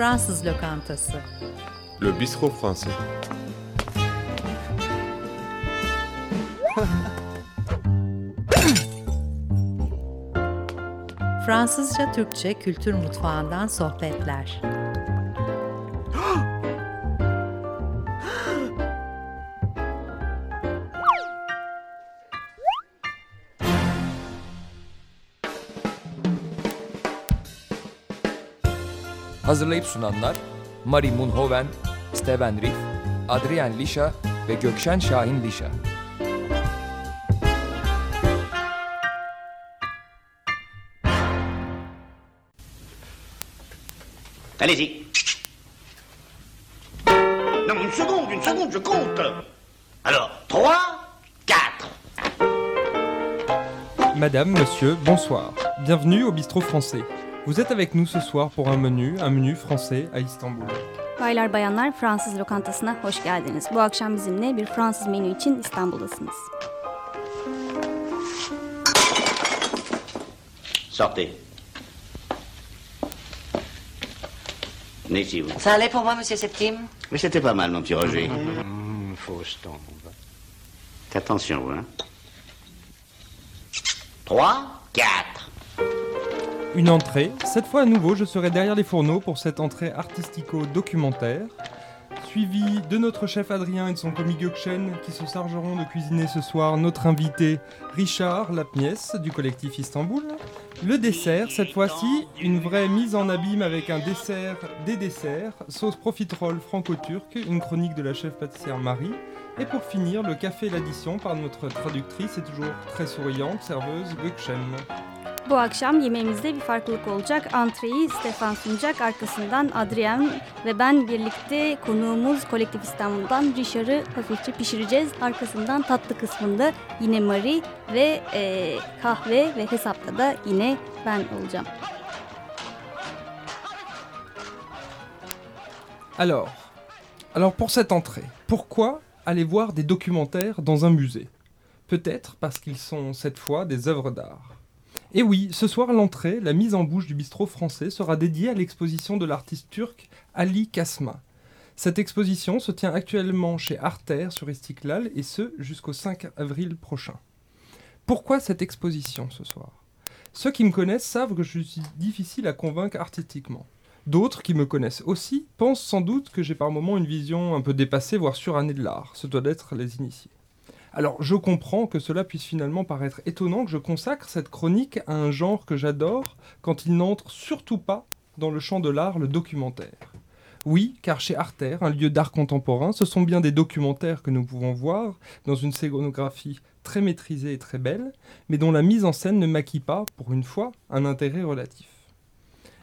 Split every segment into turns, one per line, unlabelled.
Fransız lokantası.
Le bistrot français.
Fransızca Türkçe kültür mutfağından sohbetler.
Hazırlayıp sunanlar Mari Munhoven, Steven Riff, Adrian Lisha ve Gökşen Şahin Lisha.
Allez-y. Non, une seconde, une seconde, je compte. Alors, 3, 4.
Madame, monsieur, bonsoir. Bienvenue au bistrot français. Vous êtes avec nous ce soir pour un menu, un menu français à Istanbul.
Baylar bayanlar Fransız lokantasına hoş geldiniz. Bu akşam bizimle bir Fransız menü için İstanbul'dasınız.
Sortez. Venez.
Ça allait pour moi, monsieur Septime?
Mais c'était pas mal, mon petit Roger.
Mmh, Fausse tombe.
Attention, vous, hein. 3, 4.
Une entrée. Cette fois à nouveau, je serai derrière les fourneaux pour cette entrée artistico-documentaire. Suivi de notre chef Adrien et de son commis Gökchen qui se chargeront de cuisiner ce soir notre invité Richard Lapniès du collectif Istanbul. Le dessert, cette fois-ci, une vraie mise en abîme avec un dessert des desserts, sauce profiterole franco-turque, une chronique de la chef pâtissière Marie. Et pour finir, le café l'addition par notre traductrice et toujours très souriante serveuse Gökchen.
Bu akşam yemeğimizde bir farklılık olacak. Antreyi Stefan sunacak. Arkasından Adrian ve ben birlikte konuğumuz Kolektif İstanbul'dan Richard'ı hafifçe pişireceğiz. Arkasından tatlı kısmında yine Marie ve e, kahve ve hesapta da yine ben olacağım.
Alors, alors pour cette entrée, pourquoi aller voir des documentaires dans un musée Peut-être parce qu'ils sont cette fois des œuvres d'art. Et oui, ce soir l'entrée, la mise en bouche du bistrot français sera dédiée à l'exposition de l'artiste turc Ali Kasma. Cette exposition se tient actuellement chez Arter sur Istiklal et ce jusqu'au 5 avril prochain. Pourquoi cette exposition ce soir? Ceux qui me connaissent savent que je suis difficile à convaincre artistiquement. D'autres qui me connaissent aussi pensent sans doute que j'ai par moments une vision un peu dépassée, voire surannée de l'art. Ce doit être les initiés. Alors je comprends que cela puisse finalement paraître étonnant que je consacre cette chronique à un genre que j'adore quand il n'entre surtout pas dans le champ de l'art, le documentaire. Oui, car chez Arter, un lieu d'art contemporain, ce sont bien des documentaires que nous pouvons voir dans une scénographie très maîtrisée et très belle, mais dont la mise en scène ne maquille pas, pour une fois, un intérêt relatif.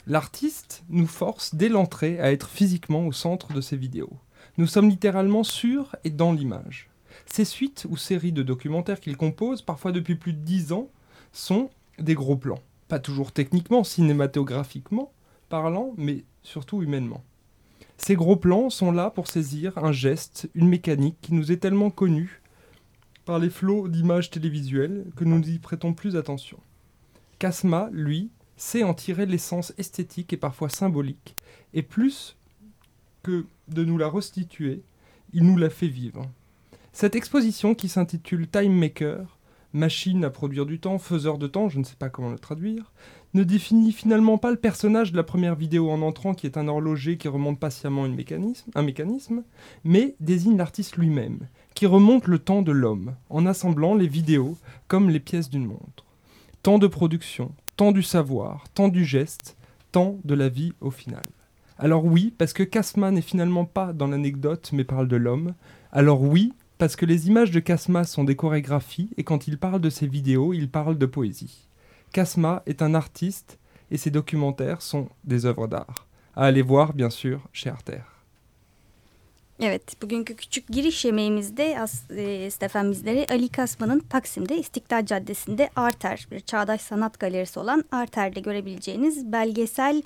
L'artiste nous force dès l'entrée à être physiquement au centre de ses vidéos. Nous sommes littéralement sur et dans l'image. Ces suites ou séries de documentaires qu'il compose, parfois depuis plus de dix ans, sont des gros plans. Pas toujours techniquement, cinématographiquement parlant, mais surtout humainement. Ces gros plans sont là pour saisir un geste, une mécanique qui nous est tellement connue par les flots d'images télévisuelles que nous n'y prêtons plus attention. Kasma, lui, sait en tirer l'essence esthétique et parfois symbolique, et plus que de nous la restituer, il nous la fait vivre. Cette exposition qui s'intitule Time Maker, machine à produire du temps, faiseur de temps, je ne sais pas comment le traduire, ne définit finalement pas le personnage de la première vidéo en entrant qui est un horloger qui remonte patiemment une mécanisme, un mécanisme, mais désigne l'artiste lui-même, qui remonte le temps de l'homme, en assemblant les vidéos comme les pièces d'une montre. Temps de production, temps du savoir, temps du geste, temps de la vie au final. Alors oui, parce que Kasma n'est finalement pas dans l'anecdote mais parle de l'homme. Alors oui, parce que les images de Kasma sont des chorégraphies et quand il parle de ses vidéos, il parle de poésie. Kasma est un artiste et ses documentaires sont des œuvres d'art. À aller voir bien sûr chez Arter.
Evet, bugünkü küçük giriş yemeğimizde e, Stefan bizleri Ali Kasman'ın Taksim'de İstiklal Caddesi'nde Arter, bir çağdaş sanat galerisi olan Arter'de görebileceğiniz belgesel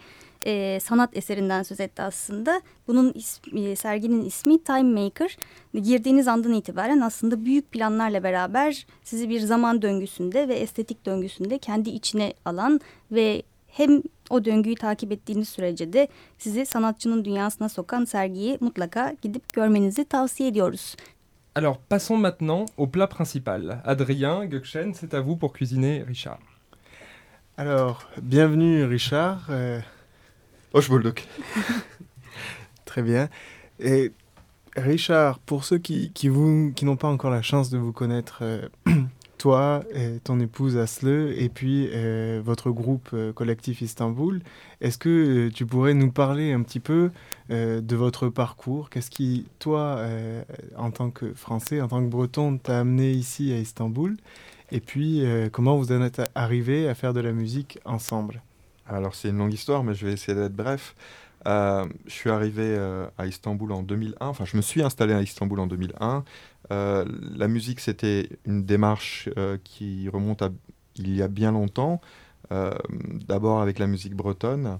e, sanat eserinden söz etti aslında. Bunun ismi, e, serginin ismi Time Maker. Girdiğiniz andan itibaren aslında büyük planlarla beraber sizi bir zaman döngüsünde ve estetik döngüsünde kendi içine alan ve hem o döngüyü takip ettiğiniz sürece de sizi sanatçının dünyasına sokan sergiyi mutlaka gidip görmenizi tavsiye ediyoruz.
Alors passons maintenant au plat principal. Adrien, Gökchen, c'est à vous pour cuisiner Richard.
Alors, bienvenue Richard. Euh,
Hochbulduk.
très bien. Et Richard, pour ceux qui, qui, vous- qui n'ont pas encore la chance de vous connaître, euh, toi et ton épouse Asle, et puis euh, votre groupe euh, collectif Istanbul, est-ce que tu pourrais nous parler un petit peu de votre parcours? Qu'est-ce qui, toi, en tant que Français, en tant que Breton, t'a amené ici à Istanbul? Et puis, comment vous en êtes arrivé à faire de la musique ensemble?
Alors c'est une longue histoire, mais je vais essayer d'être bref. Euh, je suis arrivé euh, à Istanbul en 2001, enfin je me suis installé à Istanbul en 2001. Euh, la musique c'était une démarche qui remonte à il y a bien longtemps, d'abord avec la musique bretonne,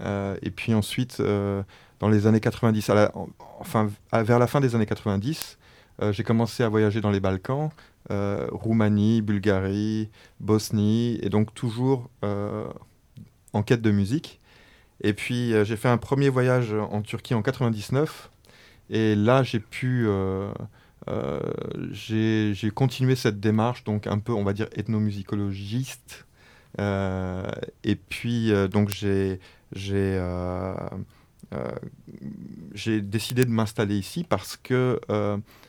et puis ensuite dans les années 90, à la- en- enfin à- vers la fin des années 90, euh, j'ai commencé à voyager dans les Balkans, Roumanie, Bulgarie, Bosnie, et donc toujours en quête de musique. Et puis euh, j'ai fait un premier voyage en Turquie en 99. Et là j'ai pu... euh, euh, j'ai continué cette démarche, donc un peu, on va dire, ethnomusicologiste. Et puis, euh, donc j'ai décidé de m'installer ici parce que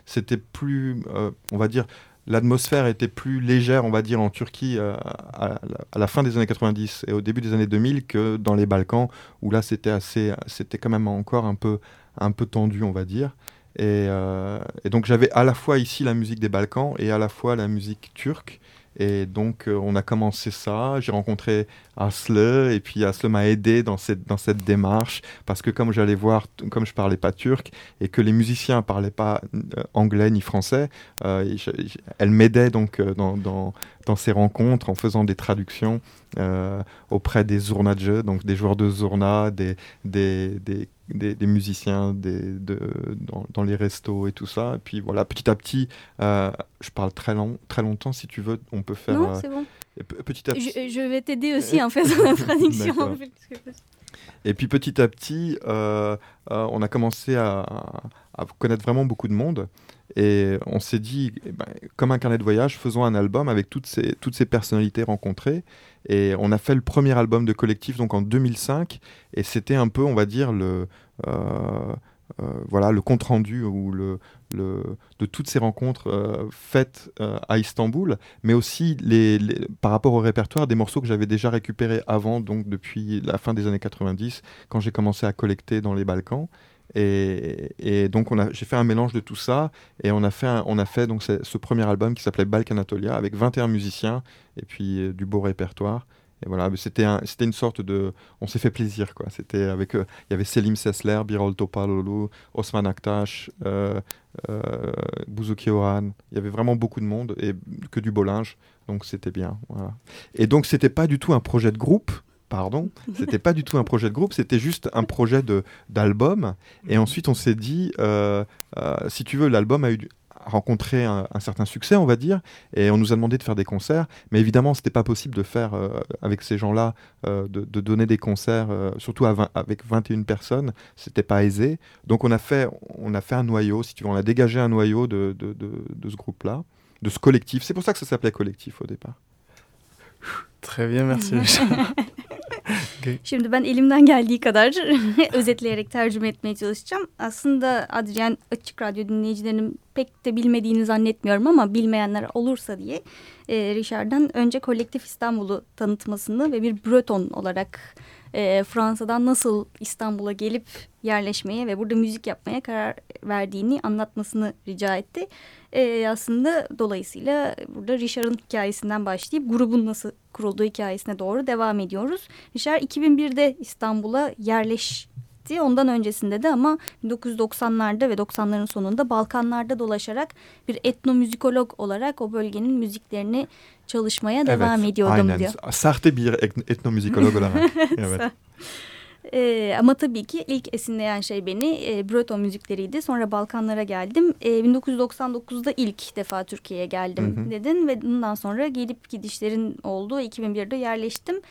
c'était plus, on va dire, l'atmosphère était plus légère, on va dire, en Turquie euh, à, la- fin des années 90 et au début des années 2000 que dans les Balkans, où là c'était assez, c'était quand même encore un peu, un peu tendu, on va dire. Et, euh, et donc j'avais à la fois ici la musique des Balkans et à la fois la musique turque. Et donc euh, on a commencé ça, j'ai rencontré Asle et puis Asle m'a aidé dans cette, dans cette démarche parce que comme j'allais voir, comme je parlais pas turc et que les musiciens parlaient pas euh, anglais ni français, euh, elle m'aidait donc dans, dans, dans ces rencontres en faisant des traductions auprès des zurnacı, donc des joueurs de zurna, des, des, des, des- des musiciens des, de, dans, dans les restos et tout ça. Et puis voilà, petit à petit, euh, je parle très, long, très longtemps si tu veux, on peut faire...
non,
euh,
c'est bon.
et pe- petit à petit,
Je, je vais t'aider aussi en faisant la traduction.
Et puis petit à petit, euh, euh, on a commencé à, à connaître vraiment beaucoup de monde. Et on s'est dit, eh ben, comme un carnet de voyage, faisons un album avec toutes ces, toutes ces personnalités rencontrées. Et on a fait le premier album de collectif donc en 2005. Et c'était un peu, on va dire, le, euh, euh, voilà, le compte rendu ou le, le, de toutes ces rencontres euh, faites à Istanbul, mais aussi les- par rapport au répertoire des morceaux que j'avais déjà récupérés avant, donc depuis la fin des années 90, quand j'ai commencé à collecter dans les Balkans. Et, donc j'ai fait un mélange de tout ça et on a fait, ce, premier album qui s'appelait Balkan Anatolia avec 21 musiciens et puis euh, du beau répertoire. Et voilà, c'était un, c'était une sorte de, on s'est fait plaisir. C'était avec, euh, il y avait Selim Sesler, Birol Topalolu, Osman Aktaş, euh, euh, Bouzouki Orhan. Il y avait vraiment beaucoup de monde et que du beau linge, donc c'était bien. Et donc c'était pas du tout un projet de groupe. Pardon, c'était pas du tout un projet de groupe, c'était juste un projet de d'album. Et ensuite, on s'est dit, euh, euh, si tu veux, l'album a eu rencontré un, un certain succès, on va dire, et on nous a demandé de faire des concerts. Mais évidemment, c'était pas possible de faire euh, avec ces gens-là, euh, de, de donner des concerts, euh, surtout à 20 avec 21 personnes, c'était pas aisé. Donc on a fait, on a fait un noyau, si tu veux, on a dégagé un noyau de, de, de, de ce groupe-là, de ce collectif. C'est pour ça que ça s'appelait collectif au départ.
Très bien, merci
Şimdi ben elimden geldiği kadar özetleyerek tercüme etmeye çalışacağım. Aslında Adrian Açık Radyo dinleyicilerinin pek de bilmediğini zannetmiyorum ama bilmeyenler olursa diye e, Richard'dan önce Kolektif İstanbul'u tanıtmasını ve bir Breton olarak e, Fransa'dan nasıl İstanbul'a gelip yerleşmeye ve burada müzik yapmaya karar verdiğini anlatmasını rica etti. E, aslında dolayısıyla burada Richard'ın hikayesinden başlayıp grubun nasıl kurulduğu hikayesine doğru devam ediyoruz. Richard 2001'de İstanbul'a yerleşti. Ondan öncesinde de ama 1990'larda ve 90'ların sonunda Balkanlarda dolaşarak bir etnomüzikolog olarak o bölgenin müziklerini çalışmaya devam ediyordum
aynen.
diyor.
Sahte bir et- etnomüzikolog olarak. evet.
Ee, ama tabii ki ilk esinleyen şey beni e, Breton müzikleriydi. Sonra Balkanlara geldim. E, 1999'da ilk defa Türkiye'ye geldim
Hı hı.
dedin ve bundan sonra gelip gidişlerin olduğu 2001'de yerleştim.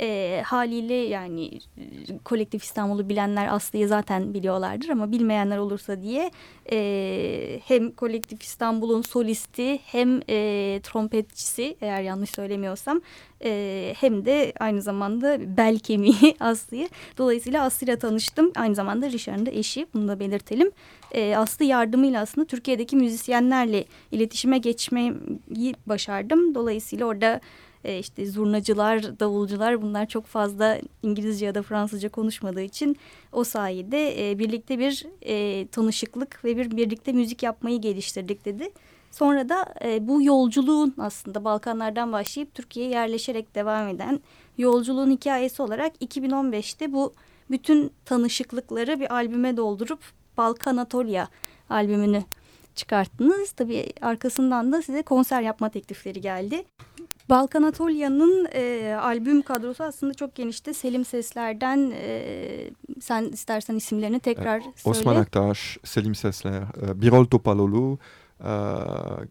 E, haliyle yani e, kolektif İstanbul'u bilenler Aslı'yı zaten biliyorlardır ama bilmeyenler olursa diye e, hem kolektif İstanbul'un solisti hem e, trompetçisi eğer yanlış söylemiyorsam e, hem de aynı zamanda bel kemiği Aslı'yı. Dolayısıyla Aslı'yla tanıştım. Aynı zamanda Richard'ın da eşi bunu da belirtelim. E, Aslı yardımıyla aslında Türkiye'deki müzisyenlerle iletişime geçmeyi başardım. Dolayısıyla orada e, işte zurnacılar, davulcular bunlar çok fazla İngilizce ya da Fransızca konuşmadığı için o sayede e, birlikte bir e, tanışıklık ve bir birlikte müzik yapmayı geliştirdik dedi. Sonra da e, bu yolculuğun aslında Balkanlardan başlayıp Türkiye'ye yerleşerek devam eden yolculuğun hikayesi olarak 2015'te bu bütün tanışıklıkları bir albüme doldurup Balkan Anatolia albümünü çıkarttınız. Tabii arkasından da size konser yapma teklifleri geldi. Balkan Atolya'nın e, albüm kadrosu aslında çok genişti. Selim Sesler'den e, sen istersen isimlerini tekrar söyle.
Osman Aktaş, Selim Sesler, e, Birol Topalolu, e,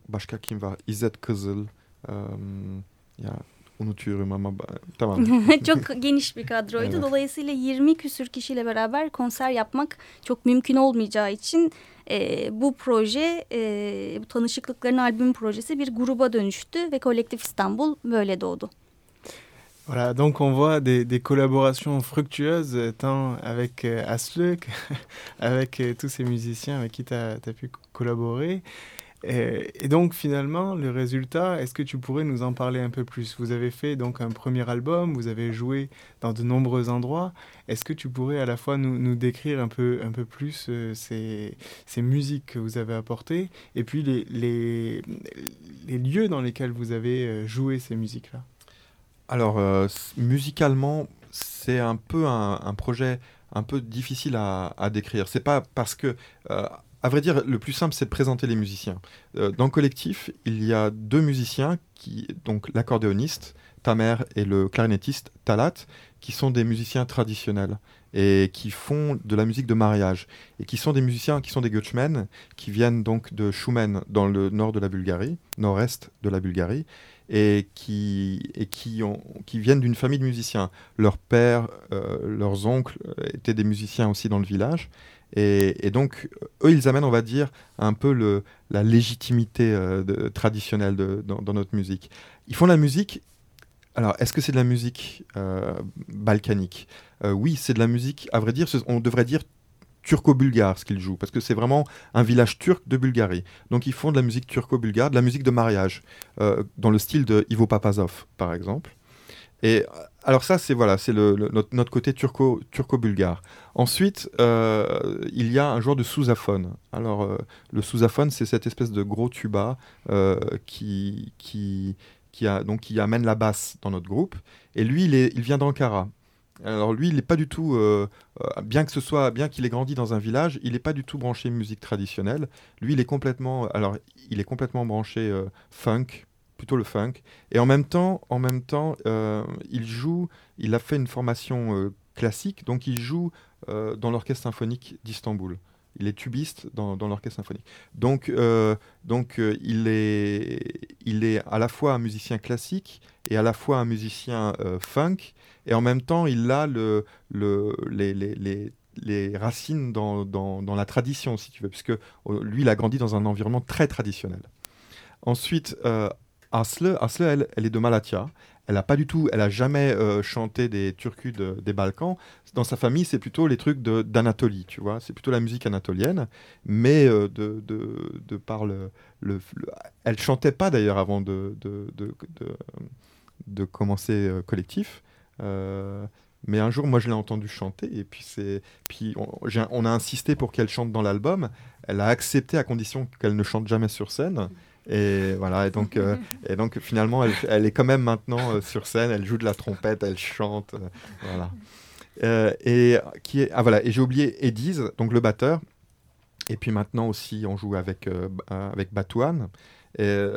başka kim var? İzzet Kızıl, e, ya unutuyorum ama tamam.
çok geniş bir kadroydu. Evet. Dolayısıyla 20 küsür kişiyle beraber konser yapmak çok mümkün olmayacağı için e, bu proje, e, bu tanışıklıkların albüm projesi bir gruba dönüştü ve Kolektif İstanbul böyle doğdu.
Voilà, donc on voit des, des collaborations fructueuses tant avec euh, Asle avec euh, tous ces musiciens avec qui tu as, as, pu collaborer. Et, donc finalement, le résultat, est-ce que tu pourrais nous en parler un peu plus? Vous avez fait donc un premier album, vous avez joué dans de nombreux endroits. Est-ce que tu pourrais à la fois nous, décrire un peu, un peu plus euh, ces, musiques que vous avez apportées et puis les, lieux dans lesquels vous avez euh, joué ces musiques-là?
Alors, euh, musicalement, c'est un peu un, un, projet un peu difficile à, à décrire. C'est pas parce que à vrai dire, le plus simple, c'est de présenter les musiciens. Euh, dans le collectif, il y a deux musiciens, qui, donc l'accordéoniste, Tamer, et le clarinettiste, Talat, qui sont des musiciens traditionnels et qui font de la musique de mariage et qui sont des musiciens qui sont des Göchmen qui viennent donc de Shumen dans le nord de la Bulgarie, nord-est de la Bulgarie et qui, et qui, ont, qui viennent d'une famille de musiciens. Leurs pères, euh, leurs oncles étaient des musiciens aussi dans le village et, donc, eux, ils amènent, on va dire, un peu la légitimité euh, de, traditionnelle de, dans, notre musique. Ils font la musique. Alors, est-ce que c'est de la musique euh, balkanique? Euh, Oui, c'est de la musique, à vrai dire, on devrait dire turco-bulgare ce qu'ils jouent, parce que c'est vraiment un village turc de Bulgarie. Donc ils font de la musique turco-bulgare, de la musique de mariage, dans le style de Ivo Papazov, par exemple. Et alors ça, c'est voilà, c'est le, notre, notre, côté turco, turco-bulgare. Ensuite, euh, il y a un genre de sousaphone. Alors, euh, le sousaphone, c'est cette espèce de gros tuba euh, qui, qui, qui, donc, qui amène la basse dans notre groupe. Et lui, il, est, il vient d'Ankara. Alors lui, il n'est pas du tout, bien que ce soit, bien qu'il ait grandi dans un village, il n'est pas du tout branché musique traditionnelle. Lui, il est complètement, alors il est complètement branché funk, plutôt le funk. Et en même temps, en même temps euh, il joue, il a fait une formation euh, classique, donc il joue euh, dans l'orchestre symphonique d'Istanbul. Il est tubiste dans, dans l'orchestre symphonique. Donc, donc il, est, il est à la fois un musicien classique et à la fois un musicien funk. Et en même temps, il a le, le, les, les, les les racines dans, dans, dans, la tradition, si tu veux, puisque lui, il a grandi dans un environnement très traditionnel. Ensuite, Asle, Asle elle, est de Malatya. Elle a pas du tout, elle a jamais euh, chanté des turcus des Balkans. Dans sa famille, c'est plutôt les trucs d'Anatolie, tu vois. C'est plutôt la musique anatolienne, mais euh, de, de, de, par le, le, elle chantait pas d'ailleurs avant de, de, commencer euh, collectif. mais un jour, moi, je l'ai entendu chanter, et puis puis on, on, a insisté pour qu'elle chante dans l'album. Elle a accepté à condition qu'elle ne chante jamais sur scène. Et voilà, et donc, euh, et donc finalement, elle, elle, est quand même maintenant euh, sur scène, elle joue de la trompette, elle chante, euh, voilà. et qui est, ah voilà, et j'ai oublié Ediz, donc le batteur. Et puis maintenant aussi, on joue avec avec Batouane. Et,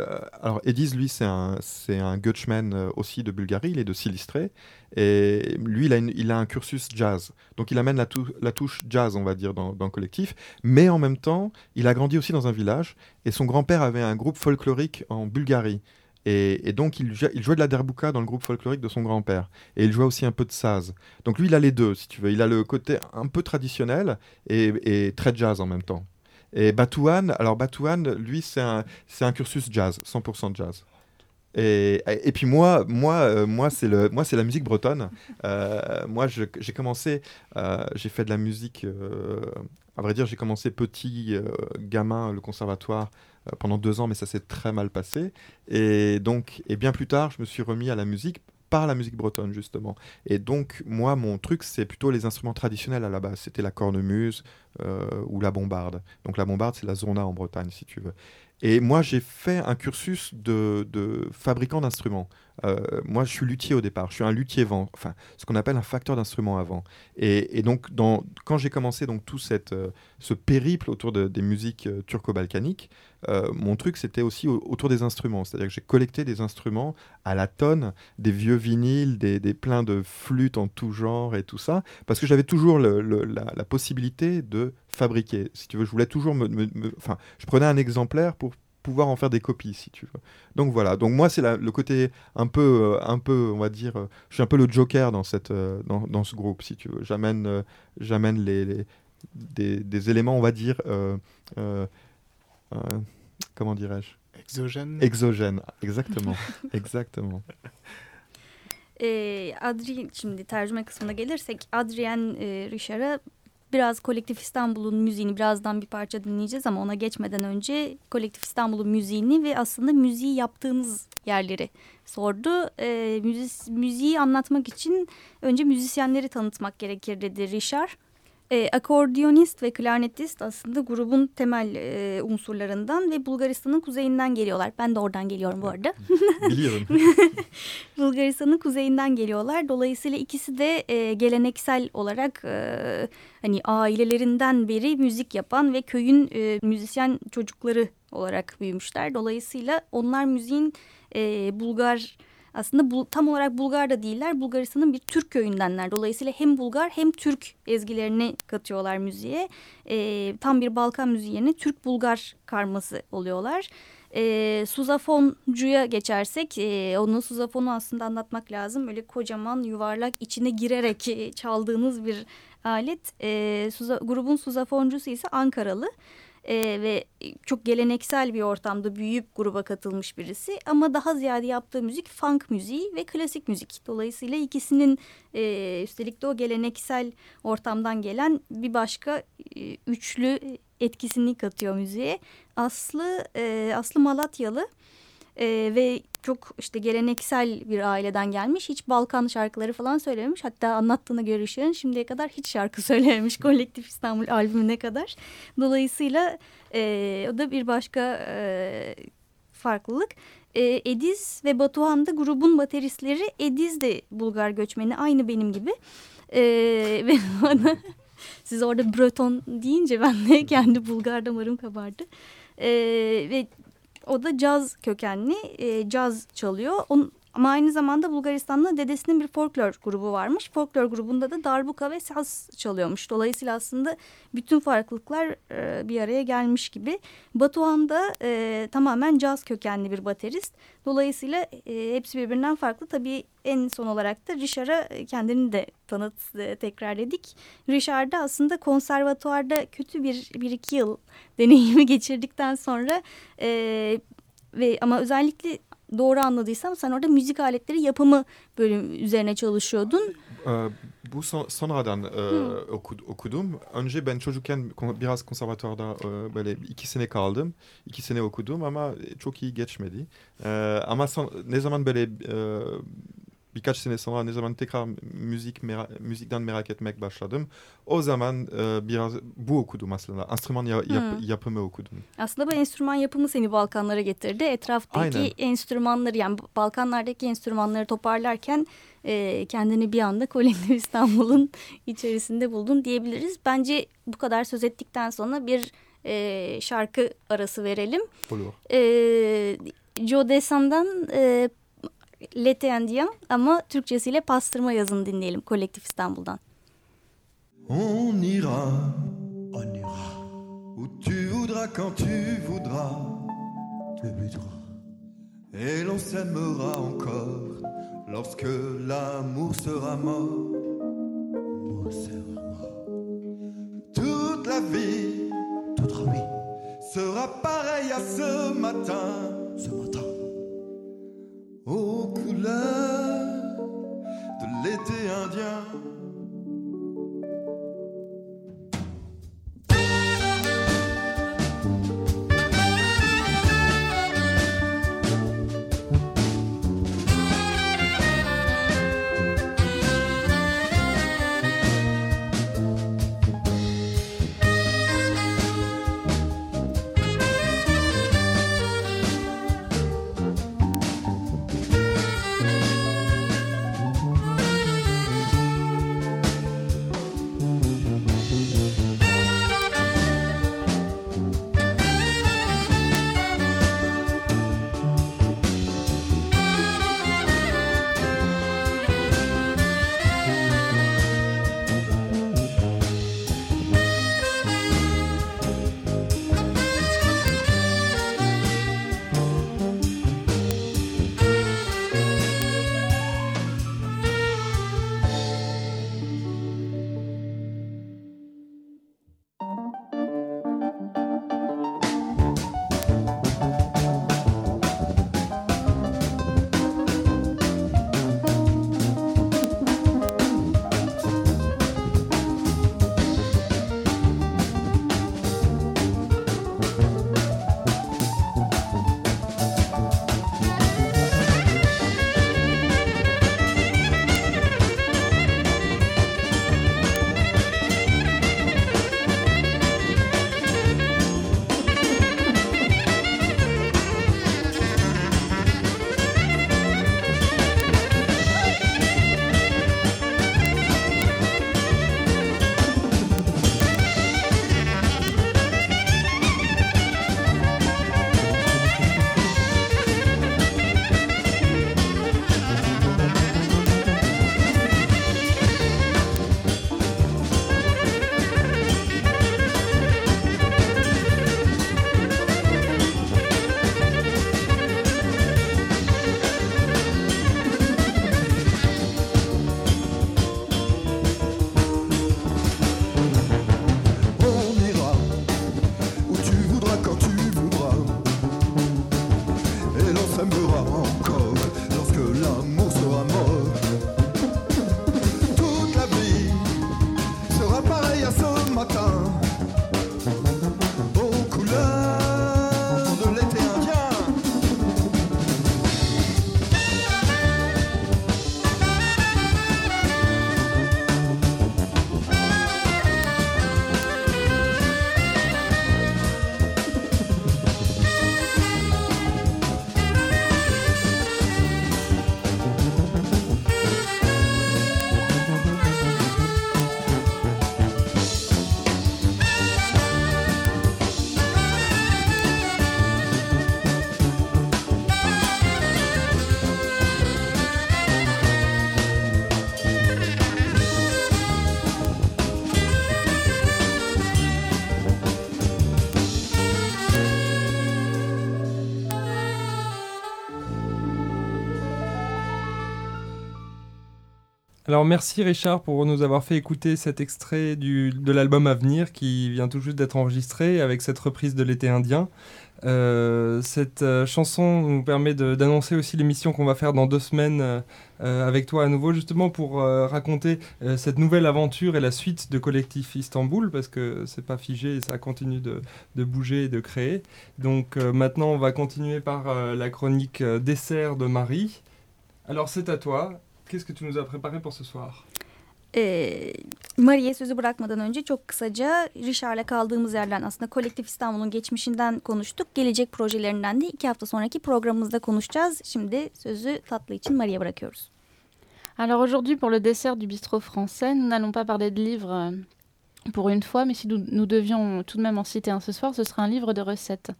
alors Ediz, lui, c'est un c'est un Gutchman aussi de Bulgarie, il est de Silistré. Et lui, il a, il a un cursus jazz. Donc il amène la, la touche jazz, on va dire, dans, dans, le collectif. Mais en même temps, il a grandi aussi dans un village. Et son grand-père avait un groupe folklorique en Bulgarie. Et, et donc, il jouait de la derbouka dans le groupe folklorique de son grand-père. Et il jouait aussi un peu de saz. Donc, lui, il a les deux, si tu veux. Il a le côté un peu traditionnel et, et très jazz en même temps. Et Batouane, alors Batouane, lui, c'est un, un cursus jazz, 100% jazz. Et, et puis moi, moi, euh, moi c'est le, moi c'est la musique bretonne. Euh, moi, j'ai commencé, euh, j'ai fait de la musique. à vrai dire, j'ai commencé petit gamin le conservatoire pendant deux ans, mais ça s'est très mal passé. Et donc, et bien plus tard, je me suis remis à la musique par la musique bretonne justement. Et donc, moi, mon truc, c'est plutôt les instruments traditionnels à la base. C'était la cornemuse euh, ou la bombarde. Donc la bombarde, c'est la zona en Bretagne, si tu veux. Et moi, j'ai fait un cursus de, de fabricant d'instruments. Euh, moi, je suis luthier au départ. Je suis un luthier vent, enfin, ce qu'on appelle un facteur d'instruments avant. Et, donc, quand j'ai commencé donc tout cette, euh, ce périple autour de- des musiques euh, turco-balkaniques, mon truc, c'était aussi au- autour des instruments. C'est-à-dire que j'ai collecté des instruments à la tonne, des vieux vinyles, des, pleins de flûtes en tout genre et tout ça, parce que j'avais toujours la, possibilité de fabriquer. Si tu veux, je voulais toujours je prenais un exemplaire pour pouvoir en faire des copies, si tu veux. Donc voilà. Donc moi, c'est le côté un peu, euh, un peu, on va dire, euh, je suis un peu le joker dans cette, euh, dans, dans ce groupe, si tu veux. J'amène, euh, j'amène les, les- des, des éléments, on va dire, euh, euh, euh, comment dirais-je,
Exogène.
exogènes. Exactement, exactement.
E, Adri şimdi tercüme kısmına gelirsek Adrien e, Richard'a biraz Kolektif İstanbul'un müziğini birazdan bir parça dinleyeceğiz ama ona geçmeden önce Kolektif İstanbul'un müziğini ve aslında müziği yaptığınız yerleri sordu. E, müzis, müziği anlatmak için önce müzisyenleri tanıtmak gerekir dedi Richard. E, akordiyonist ve klarnetist aslında grubun temel e, unsurlarından ve Bulgaristan'ın kuzeyinden geliyorlar. Ben de oradan geliyorum bu arada.
Biliyorum.
Bulgaristan'ın kuzeyinden geliyorlar. Dolayısıyla ikisi de e, geleneksel olarak e, hani ailelerinden beri müzik yapan ve köyün e, müzisyen çocukları olarak büyümüşler. Dolayısıyla onlar müziğin e, Bulgar aslında bu, tam olarak Bulgar da değiller. Bulgaristan'ın bir Türk köyündenler. Dolayısıyla hem Bulgar hem Türk ezgilerini katıyorlar müziğe. E, tam bir Balkan müziği yerine Türk-Bulgar karması oluyorlar. E, suzafoncuya geçersek e, onun suzafonu aslında anlatmak lazım. Böyle kocaman yuvarlak içine girerek e, çaldığınız bir alet. E, suza, grubun suzafoncusu ise Ankaralı. E, ve çok geleneksel bir ortamda büyüyüp gruba katılmış birisi. Ama daha ziyade yaptığı müzik funk müziği ve klasik müzik. Dolayısıyla ikisinin e, üstelik de o geleneksel ortamdan gelen bir başka e, üçlü etkisini katıyor müziğe. Aslı e, Aslı Malatyalı e, ve çok işte geleneksel bir aileden gelmiş. Hiç Balkan şarkıları falan söylememiş. Hatta anlattığına göre Işık'ın şimdiye kadar hiç şarkı söylememiş Kolektif İstanbul albümüne kadar. Dolayısıyla e, o da bir başka e, farklılık. E, Ediz ve Batuhan da grubun bateristleri. Ediz de Bulgar göçmeni aynı benim gibi. E, ve bana siz orada Breton deyince ben de kendi Bulgar damarım kabardı. E, ve o da caz kökenli e, caz çalıyor. Onun, ama aynı zamanda Bulgaristan'da dedesinin bir folklor grubu varmış. Folklor grubunda da darbuka ve saz çalıyormuş. Dolayısıyla aslında bütün farklılıklar e, bir araya gelmiş gibi. Batuhan da e, tamamen caz kökenli bir baterist. Dolayısıyla e, hepsi birbirinden farklı. Tabii en son olarak da Richard'a kendini de tanıt e, tekrarladık. Richard da aslında konservatuarda kötü bir, bir iki yıl deneyimi geçirdikten sonra e, ve ama özellikle doğru anladıysam sen orada müzik aletleri yapımı bölüm üzerine çalışıyordun.
Ee, bu son, sonradan e, oku- okudum. Önce ben çocukken biraz konservatuvarda e, böyle iki sene kaldım. İki sene okudum ama çok iyi geçmedi. E, ama son, ne zaman böyle e, birkaç sene sonra ne zaman tekrar müzik mera- müzikten merak etmek başladım. O zaman e, biraz bu okudum aslında. Enstrüman ya- yap-
Hı.
yapımı okudum.
Aslında bu enstrüman yapımı seni Balkanlara getirdi. Etraftaki
Aynen.
enstrümanları yani Balkanlardaki enstrümanları toparlarken e, kendini bir anda Kolektif İstanbul'un içerisinde buldun diyebiliriz. Bence bu kadar söz ettikten sonra bir e, şarkı arası verelim.
Olur.
E, Joe Desan'dan e, Lete Indian ama Türkçesiyle Pastırma Yazın dinleyelim Kolektif İstanbul'dan.
On ira, on ira où tu voudras quand tu voudras, tu voudras.
Et l'on s'aimera encore lorsque l'amour sera mort. Sera mort. Toute la vie, toute la vie sera pareille à ce matin. Ce matin. L'été matin.
Alors merci Richard pour nous avoir fait écouter cet extrait du, de l'album à venir qui vient tout juste d'être enregistré avec cette reprise de l'été indien. Euh, cette euh, chanson nous permet d'annoncer aussi l'émission qu'on va faire dans deux semaines euh, avec toi à nouveau justement pour raconter cette nouvelle aventure et la suite de Collectif Istanbul parce que c'est pas figé et ça continue de, de bouger et de créer. Donc maintenant on va continuer par la chronique dessert de Marie. Alors c'est à toi. Qu'est-ce que tu nous as préparé pour ce soir
Ee, Mari'ye sözü bırakmadan önce çok kısaca Richard'la kaldığımız yerden aslında Kolektif İstanbul'un geçmişinden konuştuk. Gelecek projelerinden de iki hafta sonraki programımızda konuşacağız. Şimdi sözü tatlı için Mari'ye bırakıyoruz.
Alors aujourd'hui, pour le dessert du bistrot français, nous n'allons pas parler de livres euh, pour une fois, mais si nous, nous devions tout de même en citer un ce soir, ce sera un livre de recettes.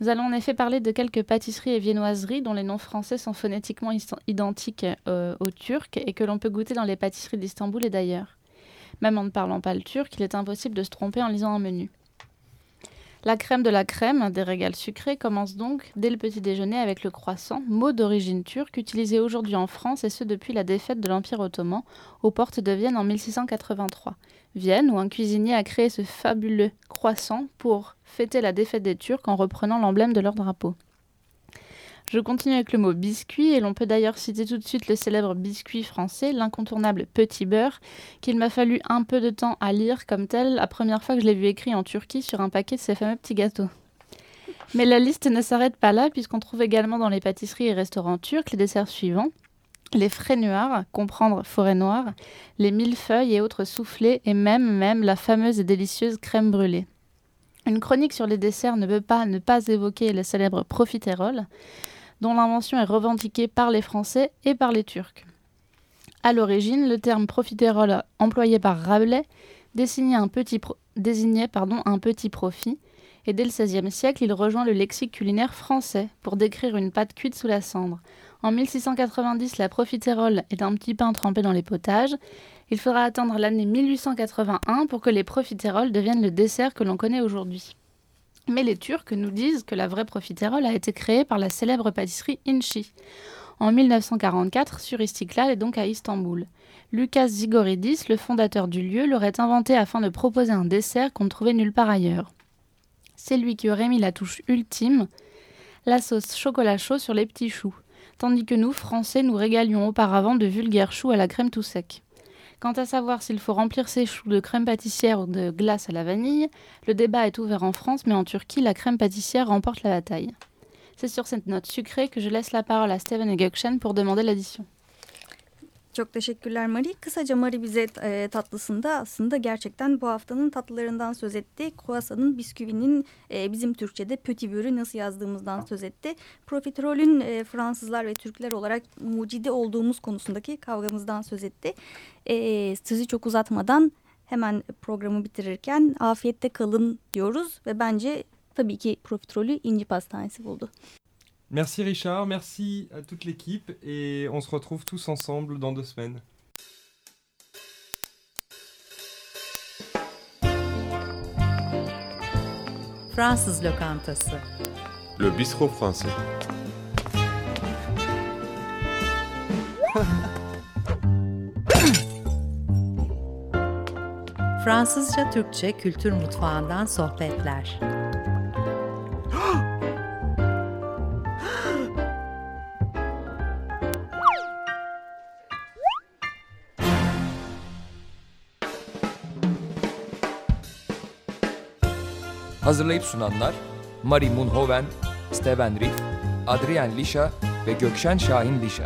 Nous allons en effet parler de quelques pâtisseries et viennoiseries dont les noms français sont phonétiquement identiques euh, aux turcs et que l'on peut goûter dans les pâtisseries d'Istanbul et d'ailleurs. Même en ne parlant pas le turc, il est impossible de se tromper en lisant un menu. La crème de la crème des régals sucrés commence donc dès le petit déjeuner avec le croissant, mot d'origine turque utilisé aujourd'hui en France et ce depuis la défaite de l'Empire ottoman aux portes de Vienne en 1683. Vienne où un cuisinier a créé ce fabuleux croissant pour fêter la défaite des Turcs en reprenant l'emblème de leur drapeau. Je continue avec le mot biscuit et l'on peut d'ailleurs citer tout de suite le célèbre biscuit français, l'incontournable petit beurre, qu'il m'a fallu un peu de temps à lire comme tel la première fois que je l'ai vu écrit en Turquie sur un paquet de ces fameux petits gâteaux. Mais la liste ne s'arrête pas là puisqu'on trouve également dans les pâtisseries et restaurants turcs les desserts suivants. Les frais noirs, comprendre forêt noire, les millefeuilles et autres soufflés et même, même la fameuse et délicieuse crème brûlée. Une chronique sur les desserts ne peut pas ne pas évoquer le célèbre profiterole, dont l'invention est revendiquée par les Français et par les Turcs. À l'origine, le terme profiterole employé par Rabelais désignait un petit, pardon, un petit profit, et dès le XVIe siècle, il rejoint le lexique culinaire français pour décrire une pâte cuite sous la cendre. En 1690, la profiterole est un petit pain trempé dans les potages. Il faudra attendre l'année 1881 pour que les profiteroles deviennent le dessert que l'on connaît aujourd'hui. Mais les Turcs nous disent que la vraie profiterole a été créée par la célèbre pâtisserie Inchi en 1944 sur Istiklal et donc à Istanbul. Lucas Zigoridis, le fondateur du lieu, l'aurait inventé afin de proposer un dessert qu'on ne trouvait nulle part ailleurs. C'est lui qui aurait mis la touche ultime, la sauce chocolat chaud sur les petits choux, tandis que nous, Français, nous régalions auparavant de vulgaires choux à la crème tout sec. Quant à savoir s'il faut remplir ses choux de crème pâtissière ou de glace à la vanille, le débat est ouvert en France, mais en Turquie, la crème pâtissière remporte la bataille. C'est sur cette note sucrée que je laisse la parole à Steven et Gökçen pour demander l'addition.
Çok teşekkürler Mari. Kısaca Mari bize e, tatlısında aslında gerçekten bu haftanın tatlılarından söz etti. Croissant'ın, bisküvinin e, bizim Türkçe'de petit beurr'ü nasıl yazdığımızdan söz etti. Profiterolün e, Fransızlar ve Türkler olarak mucidi olduğumuz konusundaki kavgamızdan söz etti. E, sizi çok uzatmadan hemen programı bitirirken afiyette kalın diyoruz ve bence tabii ki profiterolü İnci Pastanesi buldu.
Merci Richard, merci à toute l'équipe et on se retrouve tous ensemble dans deux semaines.
Fransız lokantası.
Le bistrot français.
Fransızca Türkçe kültür mutfağından sohbetler.
Hazırlayıp sunanlar Mari Munhoven, Steven Riff, Adrien Lisha ve Gökşen Şahin Lisha.